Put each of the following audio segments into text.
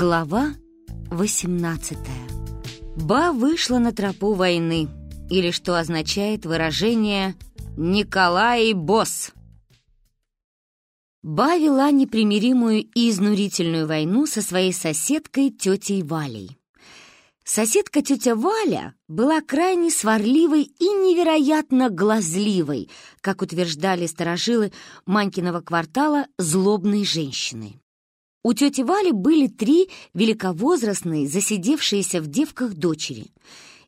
Глава 18 Ба вышла на тропу войны, или что означает выражение «Николай Босс». Ба вела непримиримую и изнурительную войну со своей соседкой тетей Валей. Соседка тетя Валя была крайне сварливой и невероятно глазливой, как утверждали старожилы Манькиного квартала, злобной женщины. У тети Вали были три великовозрастные, засидевшиеся в девках дочери.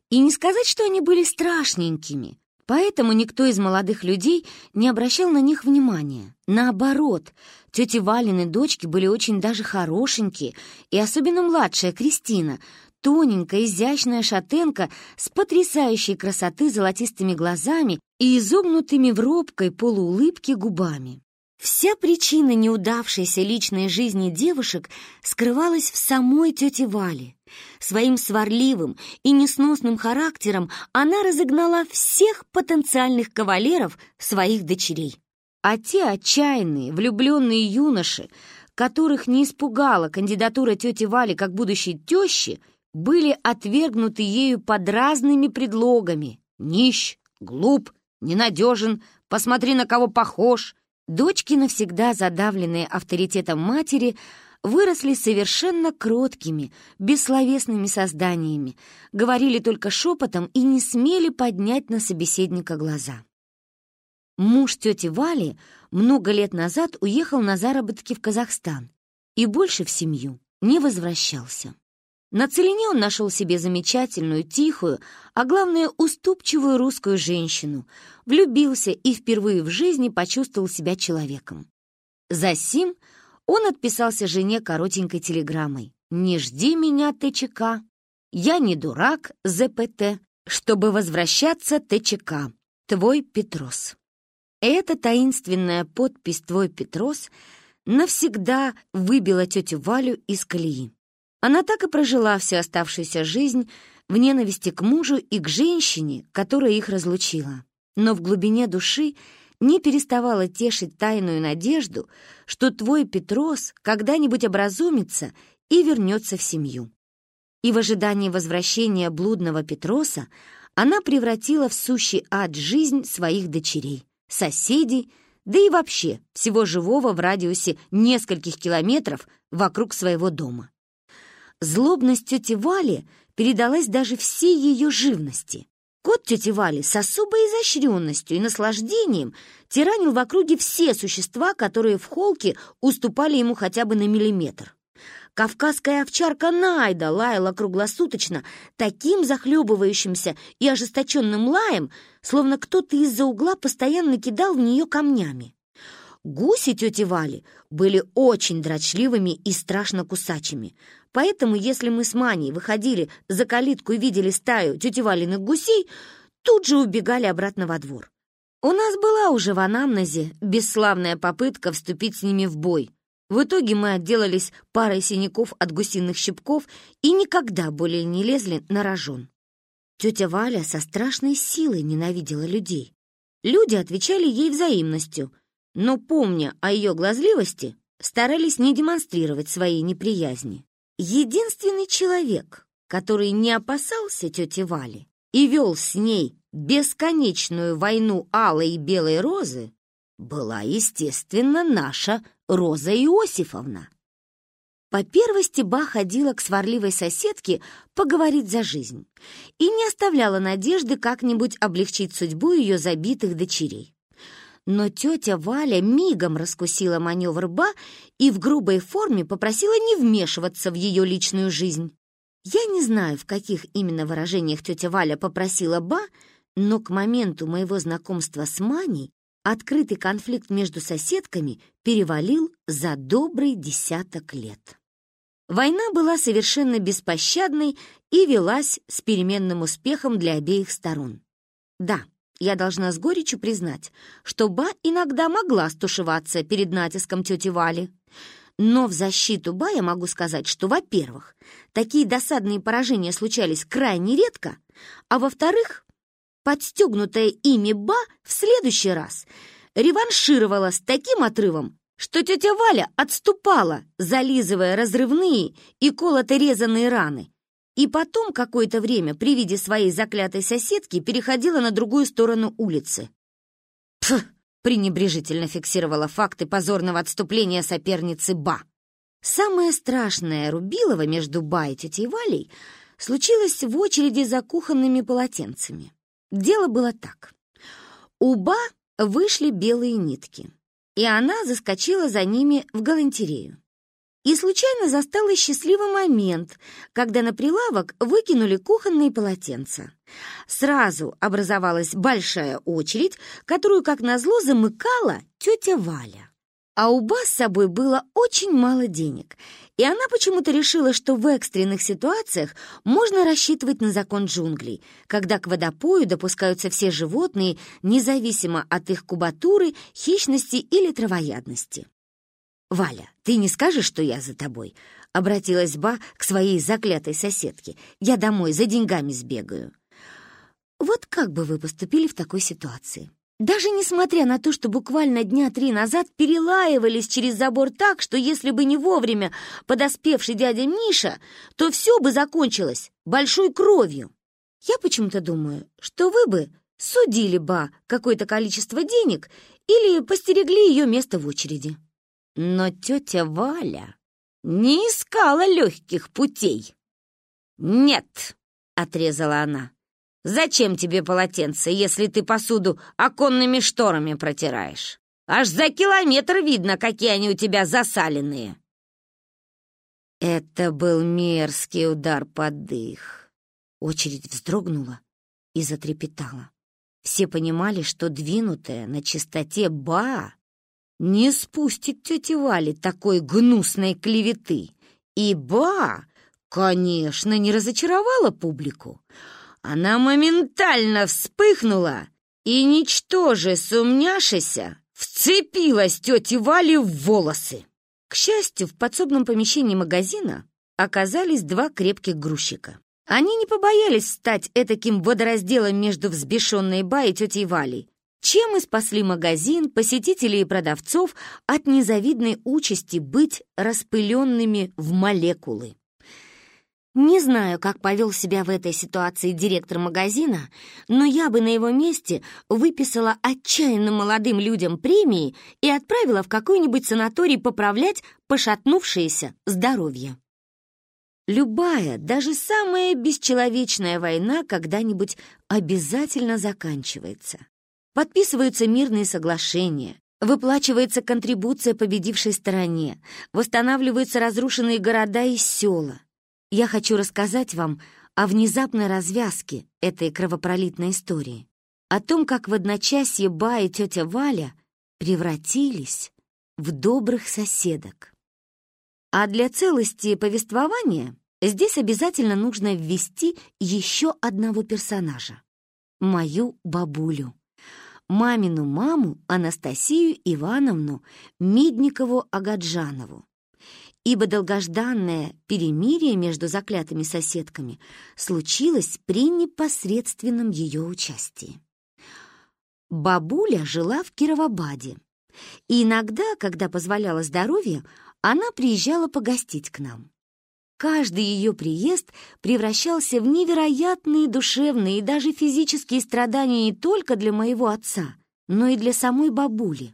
И не сказать, что они были страшненькими, поэтому никто из молодых людей не обращал на них внимания. Наоборот, тети Валины дочки были очень даже хорошенькие, и особенно младшая Кристина — тоненькая, изящная шатенка с потрясающей красоты золотистыми глазами и изогнутыми в робкой полуулыбке губами. Вся причина неудавшейся личной жизни девушек скрывалась в самой тете Вале. Своим сварливым и несносным характером она разогнала всех потенциальных кавалеров своих дочерей. А те отчаянные, влюбленные юноши, которых не испугала кандидатура тети Вали как будущей тещи, были отвергнуты ею под разными предлогами. Нищ, глуп, ненадежен, посмотри, на кого похож. Дочки, навсегда задавленные авторитетом матери, выросли совершенно кроткими, бессловесными созданиями, говорили только шепотом и не смели поднять на собеседника глаза. Муж тети Вали много лет назад уехал на заработки в Казахстан и больше в семью не возвращался. На целине он нашел себе замечательную, тихую, а главное, уступчивую русскую женщину, влюбился и впервые в жизни почувствовал себя человеком. Засим он отписался жене коротенькой телеграммой. «Не жди меня, ТЧК. Я не дурак, ЗПТ, чтобы возвращаться ТЧК. Твой Петрос». Эта таинственная подпись «Твой Петрос» навсегда выбила тетю Валю из колеи. Она так и прожила всю оставшуюся жизнь в ненависти к мужу и к женщине, которая их разлучила. Но в глубине души не переставала тешить тайную надежду, что твой Петрос когда-нибудь образумится и вернется в семью. И в ожидании возвращения блудного Петроса она превратила в сущий ад жизнь своих дочерей, соседей, да и вообще всего живого в радиусе нескольких километров вокруг своего дома. Злобность тети Вали передалась даже всей ее живности. Кот тети Вали с особой изощренностью и наслаждением тиранил в округе все существа, которые в холке уступали ему хотя бы на миллиметр. Кавказская овчарка Найда лаяла круглосуточно таким захлебывающимся и ожесточенным лаем, словно кто-то из-за угла постоянно кидал в нее камнями. Гуси тети Вали были очень дрочливыми и страшно кусачими, поэтому если мы с Маней выходили за калитку и видели стаю тети Валиных гусей, тут же убегали обратно во двор. У нас была уже в анамнезе бесславная попытка вступить с ними в бой. В итоге мы отделались парой синяков от гусиных щипков и никогда более не лезли на рожон. Тетя Валя со страшной силой ненавидела людей. Люди отвечали ей взаимностью, но, помня о ее глазливости, старались не демонстрировать своей неприязни. Единственный человек, который не опасался тети Вали и вел с ней бесконечную войну алой и белой розы, была, естественно, наша Роза Иосифовна. По первости Ба ходила к сварливой соседке поговорить за жизнь и не оставляла надежды как-нибудь облегчить судьбу ее забитых дочерей но тетя Валя мигом раскусила маневр Ба и в грубой форме попросила не вмешиваться в ее личную жизнь. Я не знаю, в каких именно выражениях тетя Валя попросила Ба, но к моменту моего знакомства с Маней открытый конфликт между соседками перевалил за добрый десяток лет. Война была совершенно беспощадной и велась с переменным успехом для обеих сторон. Да, я должна с горечью признать, что Ба иногда могла стушеваться перед натиском тети Вали. Но в защиту Ба я могу сказать, что, во-первых, такие досадные поражения случались крайне редко, а во-вторых, подстегнутая ими Ба в следующий раз реваншировала с таким отрывом, что тетя Валя отступала, зализывая разрывные и колото-резанные раны, и потом какое-то время при виде своей заклятой соседки переходила на другую сторону улицы. Пф! пренебрежительно фиксировала факты позорного отступления соперницы Ба. Самое страшное Рубилова между Ба и тетей Валей случилось в очереди за кухонными полотенцами. Дело было так. У Ба вышли белые нитки, и она заскочила за ними в галантерею и случайно застала счастливый момент, когда на прилавок выкинули кухонные полотенца. Сразу образовалась большая очередь, которую, как назло, замыкала тетя Валя. А у Ба с собой было очень мало денег, и она почему-то решила, что в экстренных ситуациях можно рассчитывать на закон джунглей, когда к водопою допускаются все животные, независимо от их кубатуры, хищности или травоядности. «Валя, ты не скажешь, что я за тобой?» — обратилась Ба к своей заклятой соседке. «Я домой за деньгами сбегаю». Вот как бы вы поступили в такой ситуации? Даже несмотря на то, что буквально дня три назад перелаивались через забор так, что если бы не вовремя подоспевший дядя Миша, то все бы закончилось большой кровью. Я почему-то думаю, что вы бы судили Ба какое-то количество денег или постерегли ее место в очереди. Но тетя Валя не искала легких путей. «Нет», — отрезала она, — «зачем тебе полотенце, если ты посуду оконными шторами протираешь? Аж за километр видно, какие они у тебя засаленные». Это был мерзкий удар под дых. Очередь вздрогнула и затрепетала. Все понимали, что двинутая на чистоте ба не спустит тете Вали такой гнусной клеветы. Ибо, конечно, не разочаровала публику. Она моментально вспыхнула и, ничтоже сумняшися, вцепилась тете Вали в волосы. К счастью, в подсобном помещении магазина оказались два крепких грузчика. Они не побоялись стать этаким водоразделом между взбешенной Ба и тетей Валей, чем и спасли магазин, посетителей и продавцов от незавидной участи быть распыленными в молекулы. Не знаю, как повел себя в этой ситуации директор магазина, но я бы на его месте выписала отчаянно молодым людям премии и отправила в какой-нибудь санаторий поправлять пошатнувшееся здоровье. Любая, даже самая бесчеловечная война когда-нибудь обязательно заканчивается. Подписываются мирные соглашения, выплачивается контрибуция победившей стороне, восстанавливаются разрушенные города и села. Я хочу рассказать вам о внезапной развязке этой кровопролитной истории, о том, как в одночасье Ба и тетя Валя превратились в добрых соседок. А для целости повествования здесь обязательно нужно ввести еще одного персонажа — мою бабулю мамину маму Анастасию Ивановну Мидникову-Агаджанову, ибо долгожданное перемирие между заклятыми соседками случилось при непосредственном ее участии. Бабуля жила в Кировобаде, и иногда, когда позволяло здоровье, она приезжала погостить к нам. Каждый ее приезд превращался в невероятные душевные и даже физические страдания не только для моего отца, но и для самой бабули.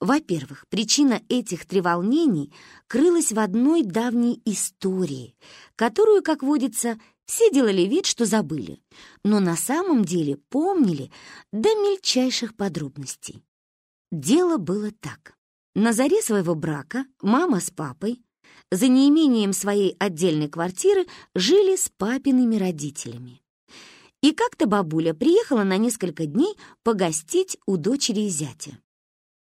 Во-первых, причина этих треволнений крылась в одной давней истории, которую, как водится, все делали вид, что забыли, но на самом деле помнили до мельчайших подробностей. Дело было так. На заре своего брака мама с папой за неимением своей отдельной квартиры жили с папиными родителями. И как-то бабуля приехала на несколько дней погостить у дочери и зятя.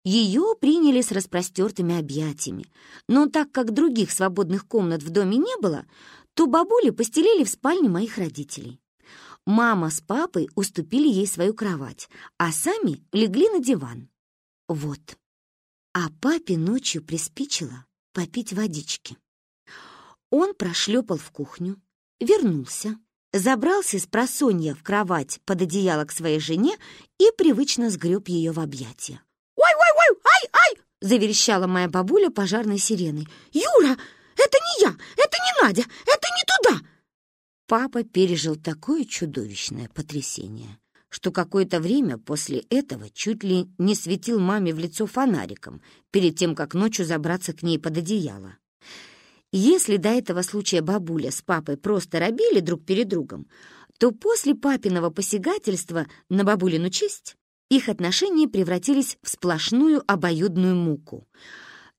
Ее приняли с распростертыми объятиями, но так как других свободных комнат в доме не было, то бабули постелили в спальне моих родителей. Мама с папой уступили ей свою кровать, а сами легли на диван. Вот. А папе ночью приспичило попить водички. Он прошлепал в кухню, вернулся, забрался с просонья в кровать под одеяло к своей жене и привычно сгреб ее в объятия. «Ой-ой-ой! Ай-ай!» — заверещала моя бабуля пожарной сиреной. «Юра, это не я! Это не Надя! Это не туда!» Папа пережил такое чудовищное потрясение, что какое-то время после этого чуть ли не светил маме в лицо фонариком перед тем, как ночью забраться к ней под одеяло. Если до этого случая бабуля с папой просто робили друг перед другом, то после папиного посягательства на бабулину честь их отношения превратились в сплошную обоюдную муку.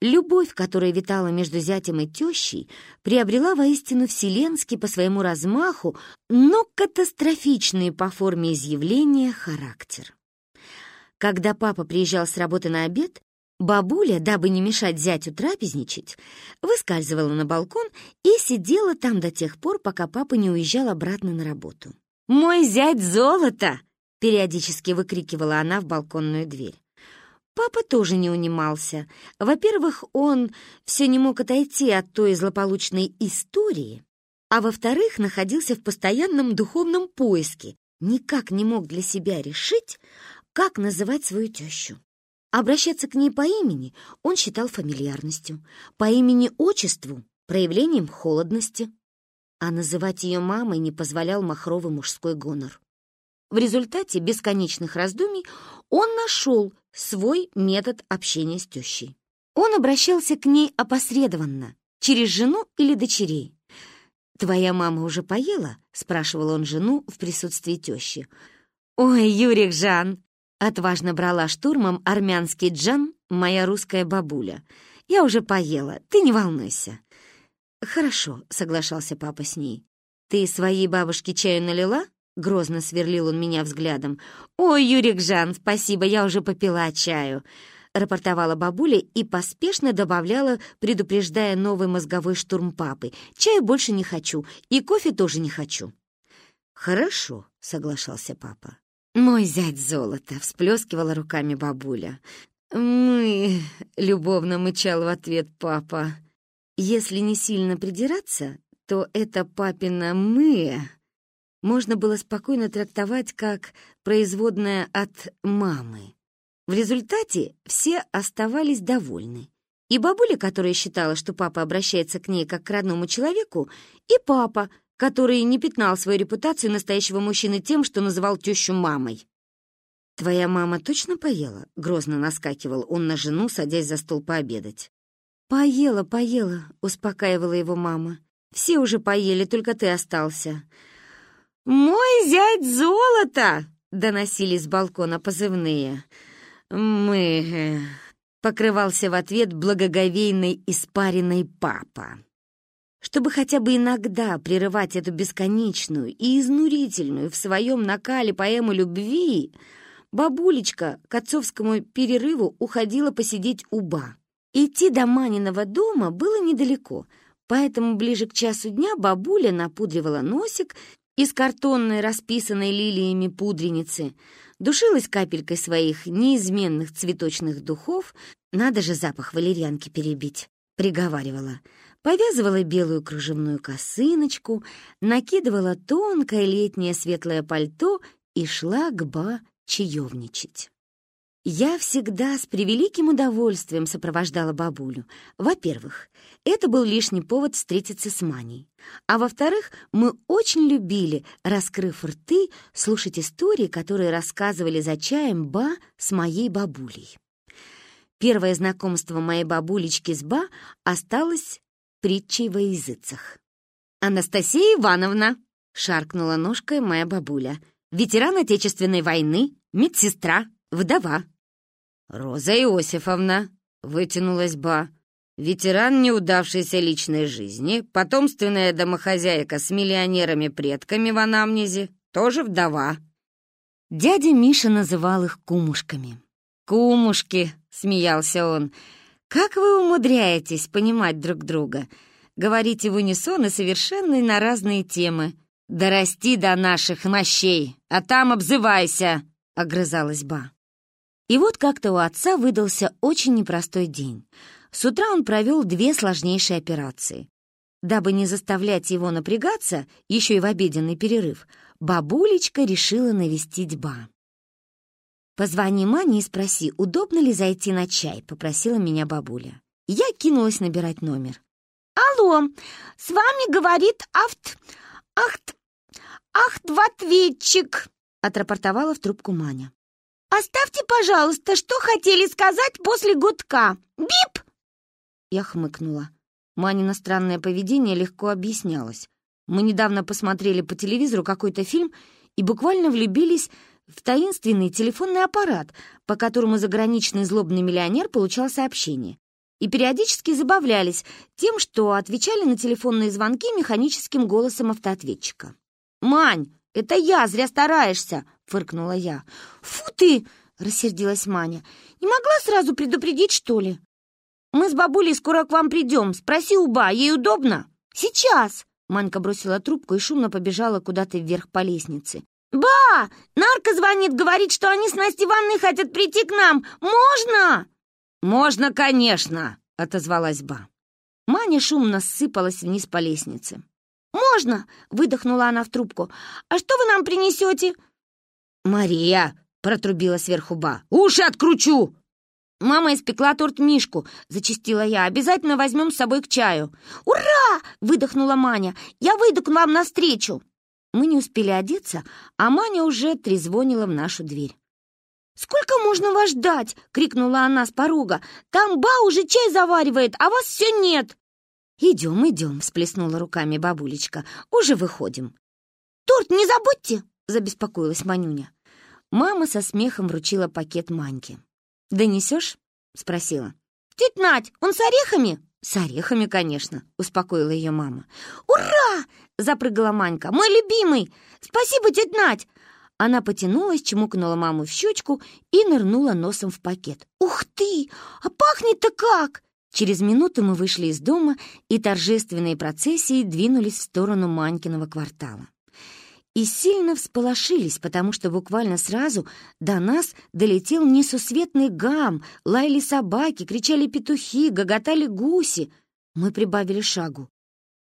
Любовь, которая витала между зятем и тещей, приобрела воистину вселенский по своему размаху, но катастрофичный по форме изъявления характер. Когда папа приезжал с работы на обед, бабуля, дабы не мешать зятю трапезничать, выскальзывала на балкон и сидела там до тех пор, пока папа не уезжал обратно на работу. «Мой зять золото!» — периодически выкрикивала она в балконную дверь. Папа тоже не унимался. Во-первых, он все не мог отойти от той злополучной истории, а во-вторых, находился в постоянном духовном поиске, никак не мог для себя решить, как называть свою тещу. Обращаться к ней по имени он считал фамильярностью, по имени-отчеству — проявлением холодности, а называть ее мамой не позволял махровый мужской гонор. В результате бесконечных раздумий он нашел свой метод общения с тещей. Он обращался к ней опосредованно, через жену или дочерей. «Твоя мама уже поела?» — спрашивал он жену в присутствии тещи. «Ой, Юрик Жан!» — отважно брала штурмом армянский джан моя русская бабуля. «Я уже поела, ты не волнуйся». «Хорошо», — соглашался папа с ней. «Ты своей бабушке чаю налила?» Грозно сверлил он меня взглядом. «Ой, Юрик Жан, спасибо, я уже попила чаю», — рапортовала бабуля и поспешно добавляла, предупреждая новый мозговой штурм папы. «Чаю больше не хочу, и кофе тоже не хочу». «Хорошо», — соглашался папа. «Мой зять золото», — всплескивала руками бабуля. «Мы...» — любовно мычал в ответ папа. «Если не сильно придираться, то это папина «мы» можно было спокойно трактовать как производное от «мамы». В результате все оставались довольны. И бабуля, которая считала, что папа обращается к ней как к родному человеку, и папа, который не пятнал свою репутацию настоящего мужчины тем, что называл тещу мамой. «Твоя мама точно поела?» — грозно наскакивал он на жену, садясь за стол пообедать. «Поела, поела», — успокаивала его мама. «Все уже поели, только ты остался. «Мой зять золото!» — доносили с балкона позывные. «Мы...» э, — покрывался в ответ благоговейной испаренной папа. Чтобы хотя бы иногда прерывать эту бесконечную и изнурительную в своем накале поэму любви, бабулечка к отцовскому перерыву уходила посидеть у ба. Идти до Маниного дома было недалеко, поэтому ближе к часу дня бабуля напудривала носик из картонной, расписанной лилиями пудреницы, душилась капелькой своих неизменных цветочных духов, надо же запах валерьянки перебить, приговаривала, повязывала белую кружевную косыночку, накидывала тонкое летнее светлое пальто и шла к Ба чаевничать. Я всегда с превеликим удовольствием сопровождала бабулю. Во-первых, это был лишний повод встретиться с Маней. А во-вторых, мы очень любили, раскрыв рты, слушать истории, которые рассказывали за чаем Ба с моей бабулей. Первое знакомство моей бабулечки с Ба осталось притчей во языцах. «Анастасия Ивановна!» — шаркнула ножкой моя бабуля. «Ветеран Отечественной войны, медсестра, вдова». «Роза Иосифовна», — вытянулась Ба, «ветеран неудавшейся личной жизни, потомственная домохозяйка с миллионерами-предками в анамнезе, тоже вдова». Дядя Миша называл их кумушками. «Кумушки», — смеялся он, — «как вы умудряетесь понимать друг друга? Говорите в унисон и совершенно на разные темы. Дорасти до наших мощей, а там обзывайся», — огрызалась Ба. И вот как-то у отца выдался очень непростой день. С утра он провел две сложнейшие операции. Дабы не заставлять его напрягаться, еще и в обеденный перерыв, бабулечка решила навестить Ба. «Позвони Мане и спроси, удобно ли зайти на чай», — попросила меня бабуля. Я кинулась набирать номер. «Алло, с вами говорит Авт... Ахт... Ахт-ответчик», — отрапортовала в трубку Маня. «Оставьте, пожалуйста, что хотели сказать после гудка. Бип!» Я хмыкнула. Манина странное поведение легко объяснялось. Мы недавно посмотрели по телевизору какой-то фильм и буквально влюбились в таинственный телефонный аппарат, по которому заграничный злобный миллионер получал сообщения. И периодически забавлялись тем, что отвечали на телефонные звонки механическим голосом автоответчика. «Мань, это я, зря стараешься!» — фыркнула я. «Фу ты!» — рассердилась Маня. «Не могла сразу предупредить, что ли?» «Мы с бабулей скоро к вам придем. Спроси у Ба, ей удобно?» «Сейчас!» Манька бросила трубку и шумно побежала куда-то вверх по лестнице. «Ба! Нарко звонит, говорит, что они с Настей Ивановной хотят прийти к нам. Можно?» «Можно, конечно!» — отозвалась Ба. Маня шумно сыпалась вниз по лестнице. «Можно!» — выдохнула она в трубку. «А что вы нам принесете?» «Мария!» — протрубила сверху Ба. «Уши откручу!» «Мама испекла торт Мишку», — зачастила я. «Обязательно возьмем с собой к чаю». «Ура!» — выдохнула Маня. «Я выйду к вам навстречу». Мы не успели одеться, а Маня уже трезвонила в нашу дверь. «Сколько можно вас ждать?» — крикнула она с порога. «Там Ба уже чай заваривает, а вас все нет!» «Идем, идем!» — всплеснула руками бабулечка. «Уже выходим!» «Торт не забудьте!» — забеспокоилась Манюня. Мама со смехом вручила пакет Маньке. «Донесешь?» — спросила. «Тетя Надь, он с орехами?» «С орехами, конечно», — успокоила ее мама. «Ура!» — запрыгала Манька. «Мой любимый! Спасибо, тетя Надь!» Она потянулась, чмокнула маму в щечку и нырнула носом в пакет. «Ух ты! А пахнет-то как!» Через минуту мы вышли из дома и торжественные процессии двинулись в сторону Манькиного квартала и сильно всполошились, потому что буквально сразу до нас долетел несусветный гам, лаяли собаки, кричали петухи, гоготали гуси. Мы прибавили шагу.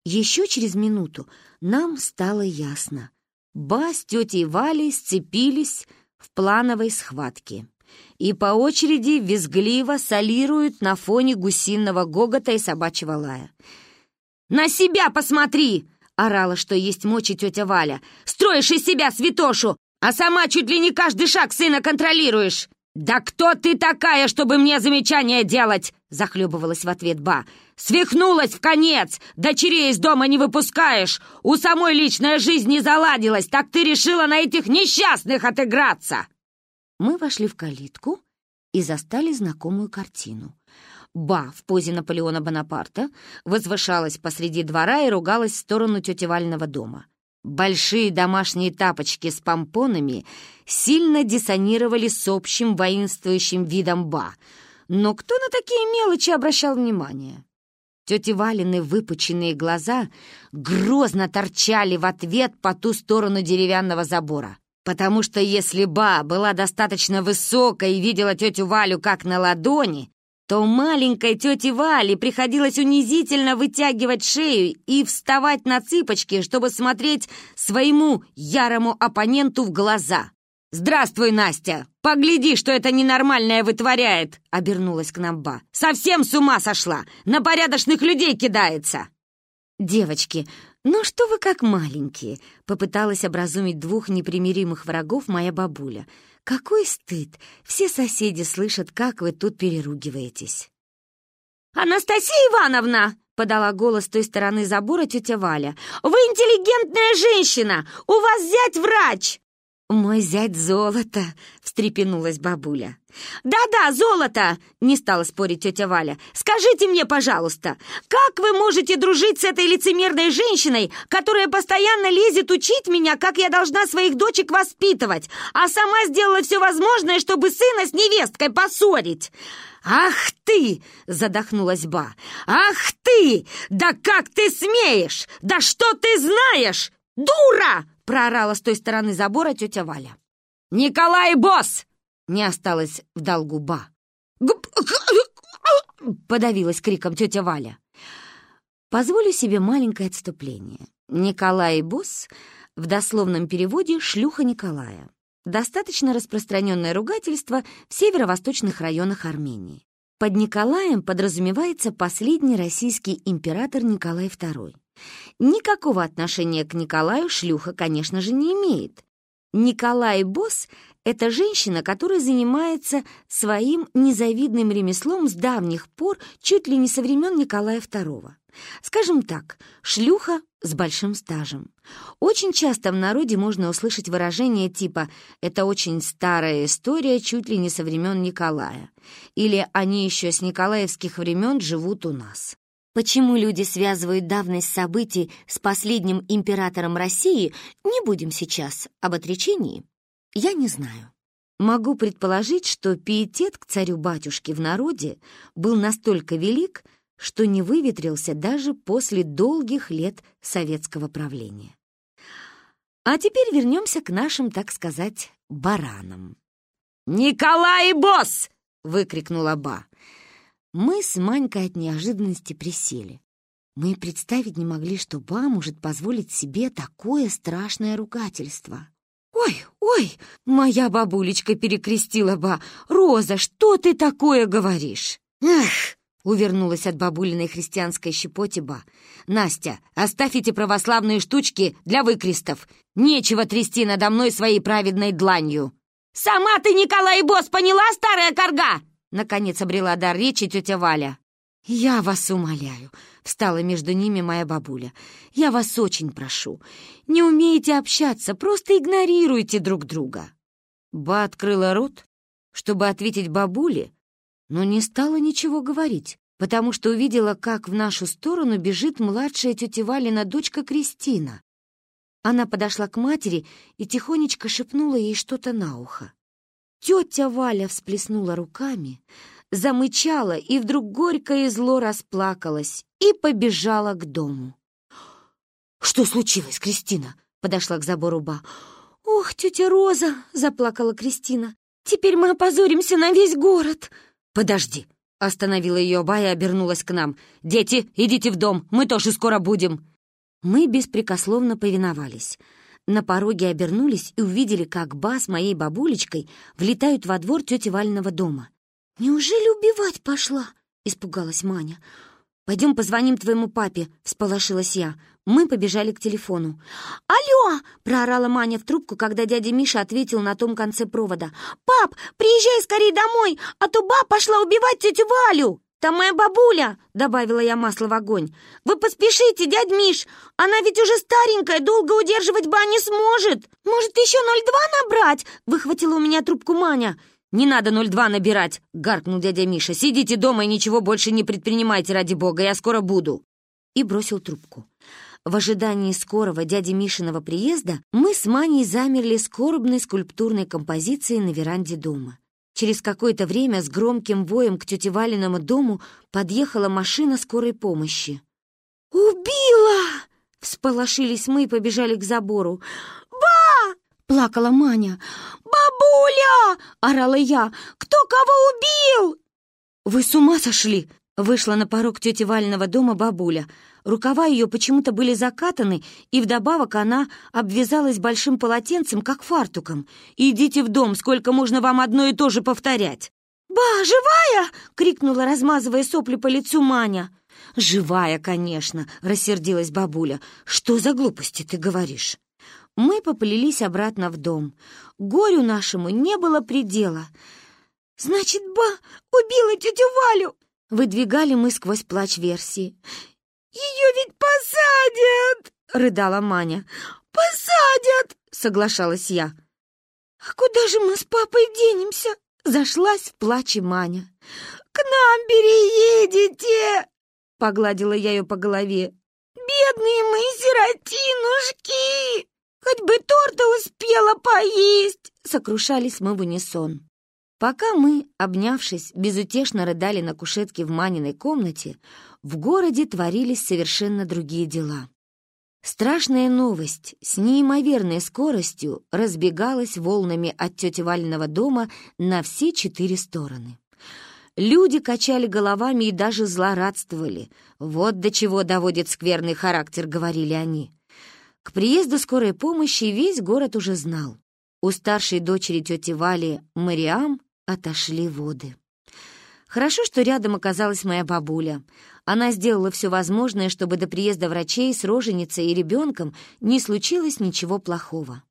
Еще через минуту нам стало ясно. Ба с тетей Валей сцепились в плановой схватке и по очереди визгливо солируют на фоне гусиного гогота и собачьего лая. «На себя посмотри!» Орала, что есть мочи тетя Валя. «Строишь из себя святошу, а сама чуть ли не каждый шаг сына контролируешь!» «Да кто ты такая, чтобы мне замечания делать?» Захлебывалась в ответ Ба. «Свихнулась в конец! Дочерей из дома не выпускаешь! У самой личная жизнь не заладилась, так ты решила на этих несчастных отыграться!» Мы вошли в калитку и застали знакомую картину. Ба в позе Наполеона Бонапарта возвышалась посреди двора и ругалась в сторону тети Вального дома. Большие домашние тапочки с помпонами сильно диссонировали с общим воинствующим видом Ба. Но кто на такие мелочи обращал внимание? Тети Валины выпученные глаза грозно торчали в ответ по ту сторону деревянного забора. Потому что если Ба была достаточно высокой и видела тетю Валю как на ладони, то маленькой тете Вале приходилось унизительно вытягивать шею и вставать на цыпочки, чтобы смотреть своему ярому оппоненту в глаза. «Здравствуй, Настя! Погляди, что это ненормальное вытворяет!» — обернулась к нам Ба. «Совсем с ума сошла! На порядочных людей кидается!» «Девочки, ну что вы как маленькие!» — попыталась образумить двух непримиримых врагов моя бабуля — какой стыд! Все соседи слышат, как вы тут переругиваетесь. «Анастасия Ивановна!» — подала голос с той стороны забора тетя Валя. «Вы интеллигентная женщина! У вас зять врач!» «Мой зять золото!» — встрепенулась бабуля. «Да-да, золото!» — не стала спорить тетя Валя. «Скажите мне, пожалуйста, как вы можете дружить с этой лицемерной женщиной, которая постоянно лезет учить меня, как я должна своих дочек воспитывать, а сама сделала все возможное, чтобы сына с невесткой поссорить?» «Ах ты!» — задохнулась Ба. «Ах ты! Да как ты смеешь! Да что ты знаешь! Дура!» Проорала с той стороны забора тетя Валя. «Николай Босс!» — не осталось в долгу Ба. подавилась криком тетя Валя. Позволю себе маленькое отступление. Николай Босс в дословном переводе «шлюха Николая». Достаточно распространенное ругательство в северо-восточных районах Армении. Под Николаем подразумевается последний российский император Николай II. Никакого отношения к Николаю шлюха, конечно же, не имеет. Николай Босс — это женщина, которая занимается своим незавидным ремеслом с давних пор, чуть ли не со времен Николая II. Скажем так, шлюха с большим стажем. Очень часто в народе можно услышать выражение типа «это очень старая история, чуть ли не со времен Николая» или «они еще с николаевских времен живут у нас». Почему люди связывают давность событий с последним императором России, не будем сейчас об отречении, я не знаю. Могу предположить, что пиетет к царю-батюшке в народе был настолько велик, что не выветрился даже после долгих лет советского правления. А теперь вернемся к нашим, так сказать, баранам. «Николай Босс!» — выкрикнула Ба. Мы с Манькой от неожиданности присели. Мы представить не могли, что Ба может позволить себе такое страшное ругательство. «Ой, ой!» — моя бабулечка перекрестила Ба. «Роза, что ты такое говоришь?» «Эх!» Увернулась от бабулиной христианской щепоти Ба. «Настя, оставь эти православные штучки для выкрестов. Нечего трясти надо мной своей праведной дланью». «Сама ты, Николай Босс, поняла, старая корга?» Наконец обрела дар речи тетя Валя. «Я вас умоляю», — встала между ними моя бабуля. «Я вас очень прошу. Не умеете общаться, просто игнорируйте друг друга». Ба открыла рот, чтобы ответить бабуле, но не стала ничего говорить, потому что увидела, как в нашу сторону бежит младшая тетя Валина дочка Кристина. Она подошла к матери и тихонечко шепнула ей что-то на ухо. Тетя Валя всплеснула руками, замычала и вдруг горько и зло расплакалась и побежала к дому. «Что случилось, Кристина?» — подошла к забору Ба. «Ох, тетя Роза!» — заплакала Кристина. «Теперь мы опозоримся на весь город!» «Подожди!» — остановила ее Ба и обернулась к нам. «Дети, идите в дом, мы тоже скоро будем!» Мы беспрекословно повиновались. На пороге обернулись и увидели, как Ба с моей бабулечкой влетают во двор тети Вального дома. «Неужели убивать пошла?» — испугалась Маня. «Пойдем позвоним твоему папе», — всполошилась я. Мы побежали к телефону. «Алло!» — проорала Маня в трубку, когда дядя Миша ответил на том конце провода. «Пап, приезжай скорее домой, а то ба пошла убивать тетю Валю!» «Там моя бабуля!» — добавила я масло в огонь. «Вы поспешите, дядь Миш! Она ведь уже старенькая, долго удерживать ба не сможет! Может, еще 0,2 набрать?» — выхватила у меня трубку Маня. «Не надо 0,2 набирать!» — гаркнул дядя Миша. «Сидите дома и ничего больше не предпринимайте, ради бога, я скоро буду!» И бросил трубку. В ожидании скорого дяди Мишиного приезда мы с Маней замерли скорбной скульптурной композицией на веранде дома. Через какое-то время с громким воем к тете Валиному дому подъехала машина скорой помощи. «Убила!» — всполошились мы и побежали к забору. «Ба!» — плакала Маня. «Бабуля!» — орала я. «Кто кого убил?» «Вы с ума сошли?» — вышла на порог тети Валиного дома бабуля — Рукава ее почему-то были закатаны, и вдобавок она обвязалась большим полотенцем, как фартуком. «Идите в дом, сколько можно вам одно и то же повторять!» «Ба, живая!» — крикнула, размазывая сопли по лицу Маня. «Живая, конечно!» — рассердилась бабуля. «Что за глупости ты говоришь?» Мы поплелись обратно в дом. Горю нашему не было предела. «Значит, ба убила тетю Валю!» Выдвигали мы сквозь плач версии. «Ее ведь посадят!» — рыдала Маня. «Посадят!» — соглашалась я. «А куда же мы с папой денемся?» — зашлась в плаче Маня. «К нам переедете!» — погладила я ее по голове. «Бедные мы сиротинушки! Хоть бы торта успела поесть!» — сокрушались мы в унисон. Пока мы, обнявшись, безутешно рыдали на кушетке в Маниной комнате, в городе творились совершенно другие дела. Страшная новость с неимоверной скоростью разбегалась волнами от тети Валиного дома на все четыре стороны. Люди качали головами и даже злорадствовали. «Вот до чего доводит скверный характер», — говорили они. К приезду скорой помощи весь город уже знал. У старшей дочери тети Вали, Мариам, отошли воды. Хорошо, что рядом оказалась моя бабуля. Она сделала все возможное, чтобы до приезда врачей с роженицей и ребенком не случилось ничего плохого.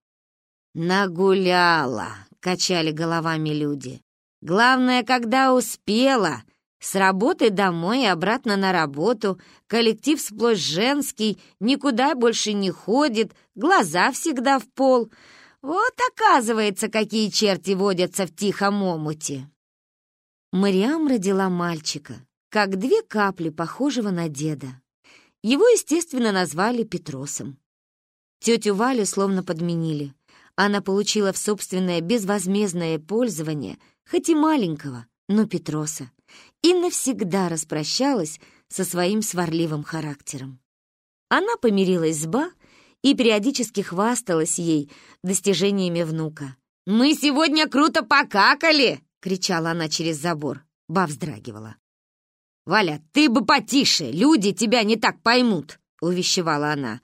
«Нагуляла!» — качали головами люди. «Главное, когда успела!» С работы домой и обратно на работу. Коллектив сплошь женский, никуда больше не ходит, глаза всегда в пол. Вот, оказывается, какие черти водятся в тихом омуте. Мариам родила мальчика, как две капли, похожего на деда. Его, естественно, назвали Петросом. Тетю Валю словно подменили. Она получила в собственное безвозмездное пользование, хоть и маленького, но Петроса, и навсегда распрощалась со своим сварливым характером. Она помирилась с Ба и периодически хвасталась ей достижениями внука. «Мы сегодня круто покакали!» — кричала она через забор. Ба вздрагивала. «Валя, ты бы потише, люди тебя не так поймут!» — увещевала она.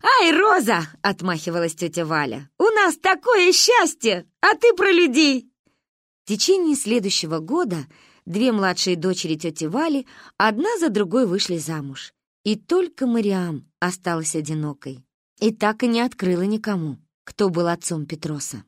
«Ай, Роза!» — отмахивалась тетя Валя. «У нас такое счастье, а ты про людей!» В течение следующего года две младшие дочери тети Вали одна за другой вышли замуж. И только Мариам осталась одинокой. И так и не открыла никому, кто был отцом Петроса.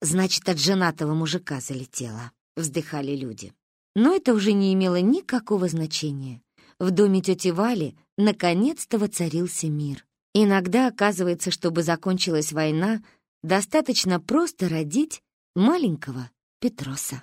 «Значит, от женатого мужика залетела», — вздыхали люди. Но это уже не имело никакого значения. В доме тети Вали наконец-то воцарился мир. Иногда оказывается, чтобы закончилась война, достаточно просто родить маленького Петроса.